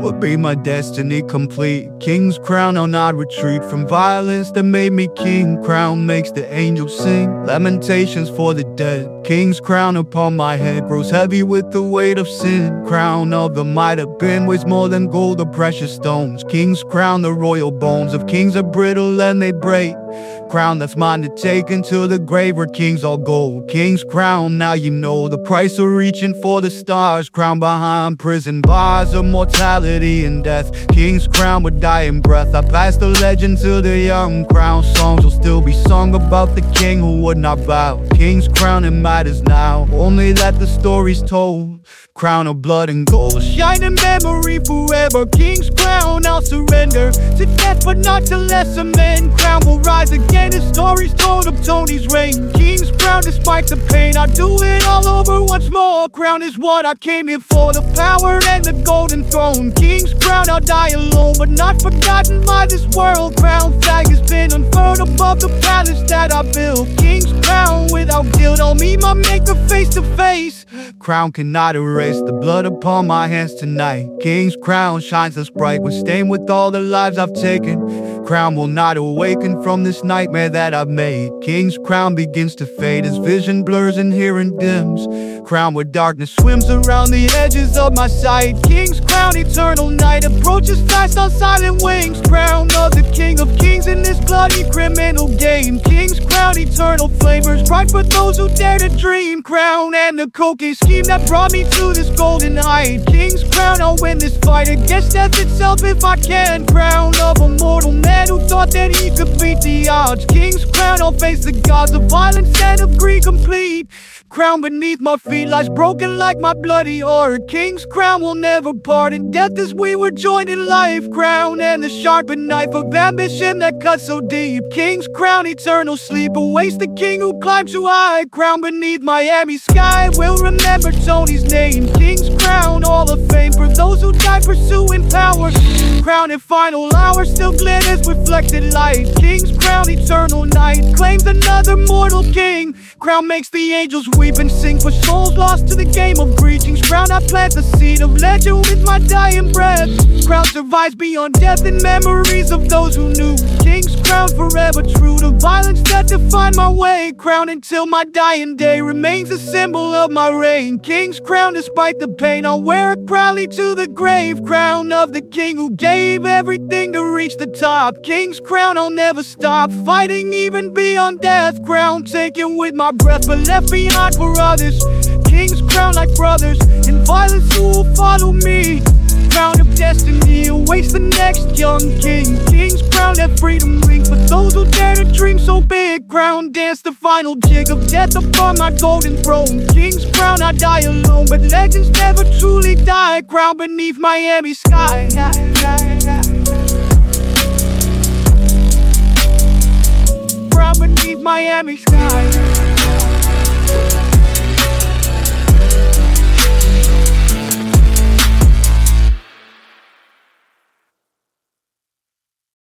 would be my destiny complete. King's crown, I'll not retreat from violence that made me king. Crown makes the angels sing, lamentations for the dead. King's crown upon my head grows heavy with the weight of sin. Crown of the might have been weighs more than gold or precious stones. King's crown, the royal bones of kings are brittle and they break. Crown that's mine to take into the grave where kings all go. King's crown, now you know the price of reaching for the stars. Crown behind prison bars of mortality and death. King's crown with dying breath. I pass the legend to the young. Crown songs will still be sung about the king who would not bow. King's crown, it matters now. Only that the story's told. Crown of blood and gold, shining memory forever. King's crown, I'll surrender to death, but not to lesser men. Crown will rise again. The story's told of Tony's reign. King's crown, despite the pain, I do it all over once more. Crown is what I came here for, the power and the golden throne. King's crown, I'll die alone, but not forgotten by this world. Crown flag has been unfurled above the palace that I built. King's crown, without guilt, I'll meet my maker face to face. Crown cannot erase the blood upon my hands tonight. King's crown shines as bright when stained with all the lives I've taken. Crown will not awaken from this nightmare that I've made. King's crown begins to fade as vision blurs and hearing dims. Crown where darkness swims around the edges of my sight. King's crown, eternal night approaches fast on silent wings. Crown of the King of Kings in this bloody criminal game. King's eternal flavors, bright for those who dare to dream. Crown and the cocaine scheme that brought me to this golden height. King's crown, I'll win this fight against death itself if I can. Crown of a mortal man who thought that he could beat the odds. King's crown, I'll face the gods of violence and of greed complete. Crown beneath my feet lies broken like my bloody heart. King's crown will never part in death as we were joined in life. Crown and the sharpened knife of ambition that cuts so deep. King's crown, eternal sleep awaits the king who climbs too high. Crown beneath Miami sky will remember Tony's name. King's crown, all of fame for those who die pursuing power. Crown in final hour still glitters reflected light. King's crown, eternal night claims another mortal king. Crown makes the angels weep been sing for souls lost to the game of greetings. Crown, I plant the seed of legend with my dying breath. Crown survives beyond death in memories of those who knew. King's crown forever true to violence that defined my way. Crown until my dying day remains a symbol of my reign. King's crown, despite the pain, I'll wear it proudly to the grave. Crown of the king who gave everything to reach the top. King's crown, I'll never stop fighting even beyond death. Crown taken with my breath, but left behind for others. King's crown like brothers, and violence who will follow me. Crown of destiny awaits the next young king. King's crown that freedom ring for those who dare to dream so big. Crown dance the final jig of death upon my golden throne. King's crown, I die alone, but legends never truly die. Crown beneath Miami sky. Crown beneath Miami sky.